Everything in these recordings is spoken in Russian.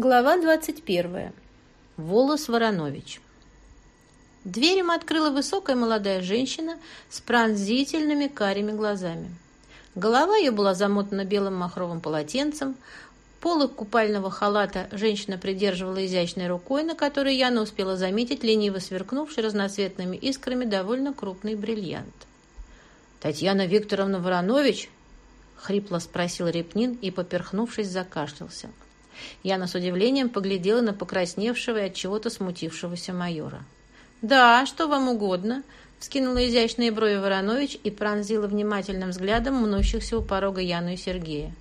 Глава 21. Волос Воронович. Дверь им открыла высокая молодая женщина с пронзительными карими глазами. Голова ее была замотана белым махровым полотенцем, полы купального халата женщина придерживала изящной рукой, на которой Яна успела заметить лениво сверкнувший разноцветными искрами довольно крупный бриллиант. «Татьяна Викторовна Воронович?» — хрипло спросил Репнин и, поперхнувшись, закашлялся. Яна с удивлением поглядела на покрасневшего и от чего-то смутившегося майора. «Да, что вам угодно?» — вскинула изящные брови Воронович и пронзила внимательным взглядом мнущихся у порога Яну и Сергея.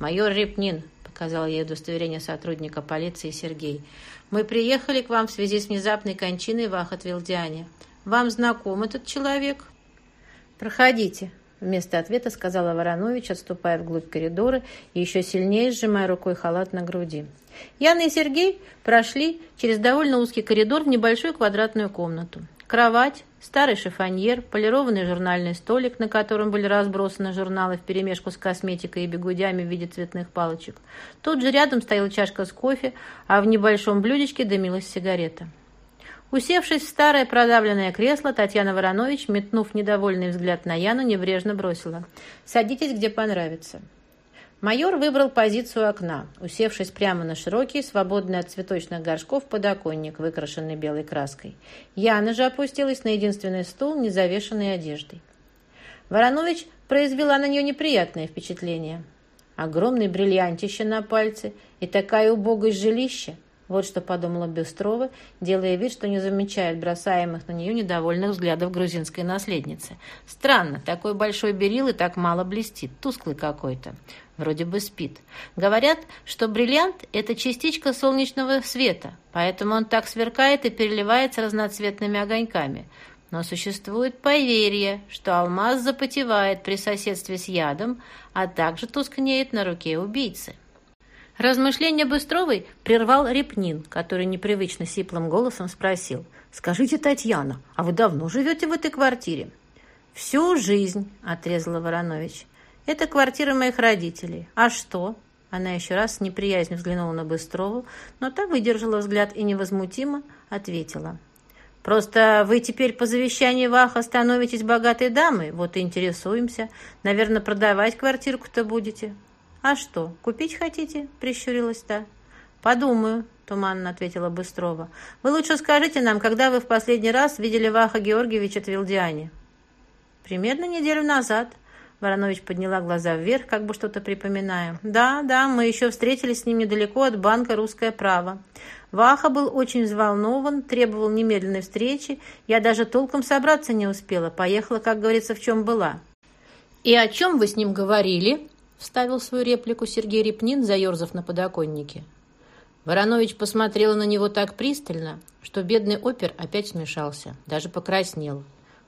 «Майор Репнин», — показал ей удостоверение сотрудника полиции Сергей, «мы приехали к вам в связи с внезапной кончиной в Ахат-Вилдиане. Вам знаком этот человек?» «Проходите», Вместо ответа сказала Воронович, отступая вглубь коридора и еще сильнее сжимая рукой халат на груди. Яна и Сергей прошли через довольно узкий коридор в небольшую квадратную комнату. Кровать, старый шифоньер, полированный журнальный столик, на котором были разбросаны журналы вперемешку с косметикой и бегудями в виде цветных палочек. Тут же рядом стояла чашка с кофе, а в небольшом блюдечке дымилась сигарета. Усевшись в старое продавленное кресло, Татьяна Воронович, метнув недовольный взгляд на Яну, небрежно бросила. «Садитесь, где понравится». Майор выбрал позицию окна, усевшись прямо на широкий, свободный от цветочных горшков подоконник, выкрашенный белой краской. Яна же опустилась на единственный стул, не завешенный одеждой. Воронович произвела на нее неприятное впечатление. Огромный бриллиантище на пальце и такая убогость жилища. Вот что подумала Бестрова, делая вид, что не замечает бросаемых на нее недовольных взглядов грузинской наследницы. Странно, такой большой берил и так мало блестит, тусклый какой-то. Вроде бы спит. Говорят, что бриллиант – это частичка солнечного света, поэтому он так сверкает и переливается разноцветными огоньками. Но существует поверье, что алмаз запотевает при соседстве с ядом, а также тускнеет на руке убийцы. Размышления Быстровой прервал Репнин, который непривычно сиплым голосом спросил. «Скажите, Татьяна, а вы давно живете в этой квартире?» «Всю жизнь», — отрезала Воронович. «Это квартира моих родителей. А что?» Она еще раз с неприязнью взглянула на Быстрову, но та выдержала взгляд и невозмутимо ответила. «Просто вы теперь по завещанию Ваха становитесь богатой дамой, вот и интересуемся. Наверное, продавать квартирку-то будете. «А что, купить хотите?» – прищурилась та. «Подумаю», – туманно ответила Быстрова. «Вы лучше скажите нам, когда вы в последний раз видели Ваха Георгиевича Твилдиане?» «Примерно неделю назад». Воронович подняла глаза вверх, как бы что-то припоминая. «Да, да, мы еще встретились с ним недалеко от банка «Русское право». Ваха был очень взволнован, требовал немедленной встречи. Я даже толком собраться не успела. Поехала, как говорится, в чем была. «И о чем вы с ним говорили?» Вставил свою реплику Сергей Репнин, заерзав на подоконнике. Воронович посмотрела на него так пристально, что бедный опер опять смешался, даже покраснел.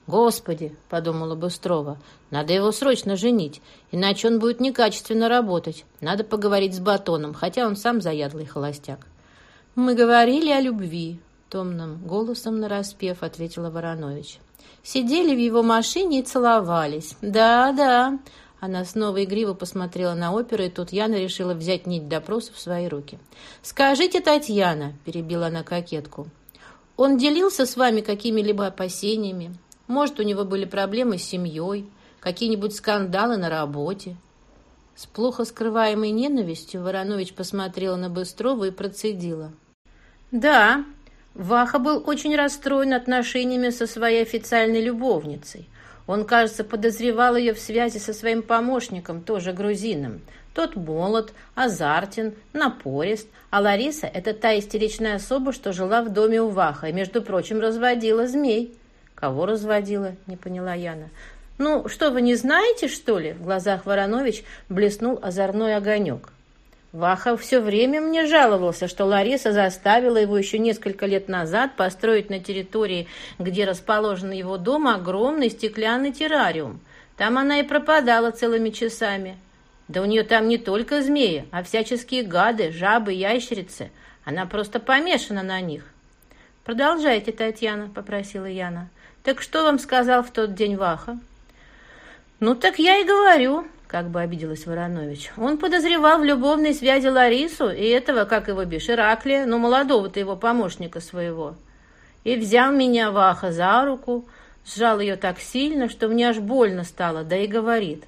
«Господи!» — подумала Быстрова. «Надо его срочно женить, иначе он будет некачественно работать. Надо поговорить с Батоном, хотя он сам заядлый холостяк». «Мы говорили о любви», — томным голосом нараспев ответила Воронович. «Сидели в его машине и целовались. Да-да, она снова игриво посмотрела на оперу, и тут Яна решила взять нить допроса в свои руки. «Скажите, Татьяна», — перебила она кокетку, — «он делился с вами какими-либо опасениями? Может, у него были проблемы с семьей, какие-нибудь скандалы на работе?» С плохо скрываемой ненавистью Воронович посмотрела на Быстрова и процедила. «Да, Ваха был очень расстроен отношениями со своей официальной любовницей. Он, кажется, подозревал ее в связи со своим помощником, тоже грузином. Тот молод, азартен, напорист, а Лариса – это та истеричная особа, что жила в доме у Ваха и, между прочим, разводила змей. «Кого разводила?» – не поняла Яна. «Ну, что, вы не знаете, что ли?» В глазах Воронович блеснул озорной огонек. Ваха все время мне жаловался, что Лариса заставила его еще несколько лет назад построить на территории, где расположен его дом, огромный стеклянный террариум. Там она и пропадала целыми часами. Да у нее там не только змеи, а всяческие гады, жабы, ящерицы. Она просто помешана на них. «Продолжайте, Татьяна», — попросила Яна. «Так что вам сказал в тот день Ваха?» «Ну так я и говорю. Как бы обиделась Воронович. Он подозревал в любовной связи Ларису и этого, как его бишь, Ираклия, ну, молодого-то его помощника своего. И взял меня Ваха за руку, сжал ее так сильно, что мне аж больно стало, да и говорит.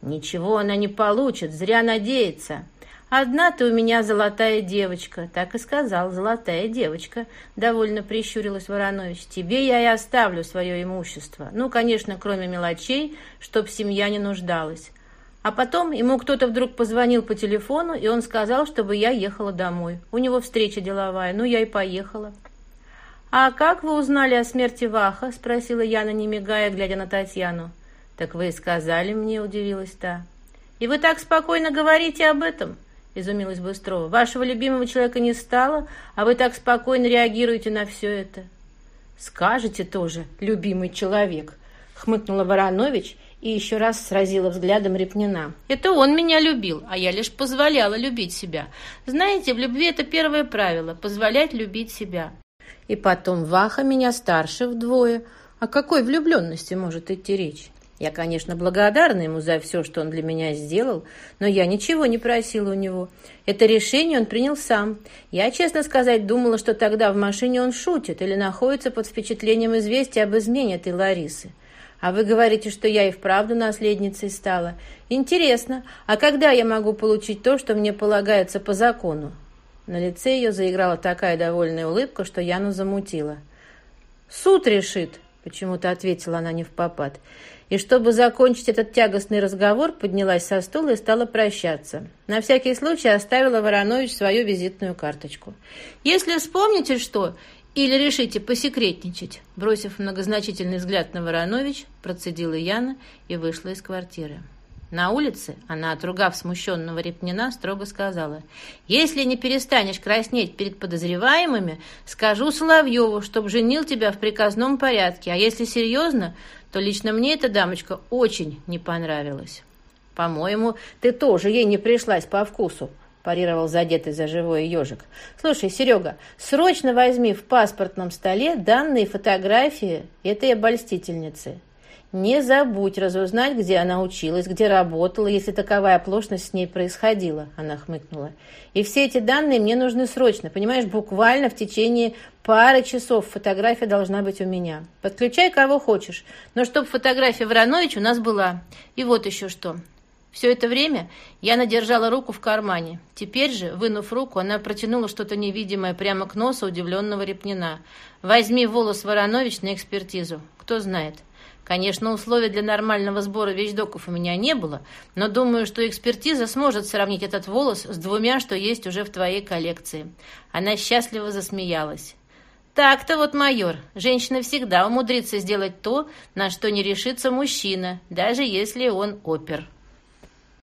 «Ничего она не получит, зря надеется. Одна ты у меня золотая девочка», — так и сказал, золотая девочка, — довольно прищурилась Воронович. «Тебе я и оставлю свое имущество. Ну, конечно, кроме мелочей, чтоб семья не нуждалась. А потом ему кто-то вдруг позвонил по телефону, и он сказал, чтобы я ехала домой. У него встреча деловая, ну я и поехала. «А как вы узнали о смерти Ваха?» – спросила Яна, не мигая, глядя на Татьяну. «Так вы и сказали мне», – удивилась та. «И вы так спокойно говорите об этом?» – изумилась Быстрова. «Вашего любимого человека не стало, а вы так спокойно реагируете на все это». «Скажете тоже, любимый человек», – хмыкнула Воронович – и еще раз сразила взглядом Репнина. «Это он меня любил, а я лишь позволяла любить себя. Знаете, в любви это первое правило – позволять любить себя. И потом Ваха меня старше вдвое. О какой влюбленности может идти речь? Я, конечно, благодарна ему за все, что он для меня сделал, но я ничего не просила у него. Это решение он принял сам. Я, честно сказать, думала, что тогда в машине он шутит или находится под впечатлением известия об измене этой Ларисы. А вы говорите, что я и вправду наследницей стала. Интересно, а когда я могу получить то, что мне полагается по закону? На лице ее заиграла такая довольная улыбка, что Яну замутила. «Суд решит», — почему-то ответила она не в попад. И чтобы закончить этот тягостный разговор, поднялась со стула и стала прощаться. На всякий случай оставила Воронович свою визитную карточку. «Если вспомните что, или решите посекретничать?» Бросив многозначительный взгляд на Воронович, процедила Яна и вышла из квартиры. На улице она, отругав смущенного Репнина, строго сказала, «Если не перестанешь краснеть перед подозреваемыми, скажу Соловьеву, чтоб женил тебя в приказном порядке, а если серьезно, то лично мне эта дамочка очень не понравилась». «По-моему, ты тоже ей не пришлась по вкусу», парировал задетый за живое ежик. «Слушай, Серега, срочно возьми в паспортном столе данные фотографии этой обольстительницы. Не забудь разузнать, где она училась, где работала, если таковая оплошность с ней происходила», — она хмыкнула. «И все эти данные мне нужны срочно, понимаешь, буквально в течение пары часов фотография должна быть у меня. Подключай кого хочешь, но чтоб фотография Вранович у нас была. И вот еще что. Все это время я надержала руку в кармане. Теперь же, вынув руку, она протянула что-то невидимое прямо к носу удивленного Репнина. «Возьми волос Воронович на экспертизу. Кто знает». Конечно, условий для нормального сбора вещдоков у меня не было, но думаю, что экспертиза сможет сравнить этот волос с двумя, что есть уже в твоей коллекции. Она счастливо засмеялась. Так-то вот, майор, женщина всегда умудрится сделать то, на что не решится мужчина, даже если он опер.